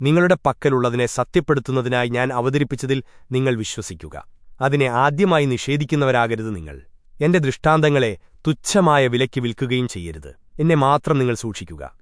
നിങ്ങളുടെ പക്കലുള്ളതിനെ സത്യപ്പെടുത്തുന്നതിനായി ഞാൻ അവതരിപ്പിച്ചതിൽ നിങ്ങൾ വിശ്വസിക്കുക. അതിനെ ആദ്യമായി നിഷേധിക്കുന്നവരാകരുത് നിങ്ങൾ. എന്റെ ദൃഷ്ടാന്തങ്ങളെ തുച്ഛമായ വിലയ്ക്ക് വിൽക്കുകയും ചെയ്യരുത്. എന്നെ മാത്രം നിങ്ങൾ സൂക്ഷിക്കുക.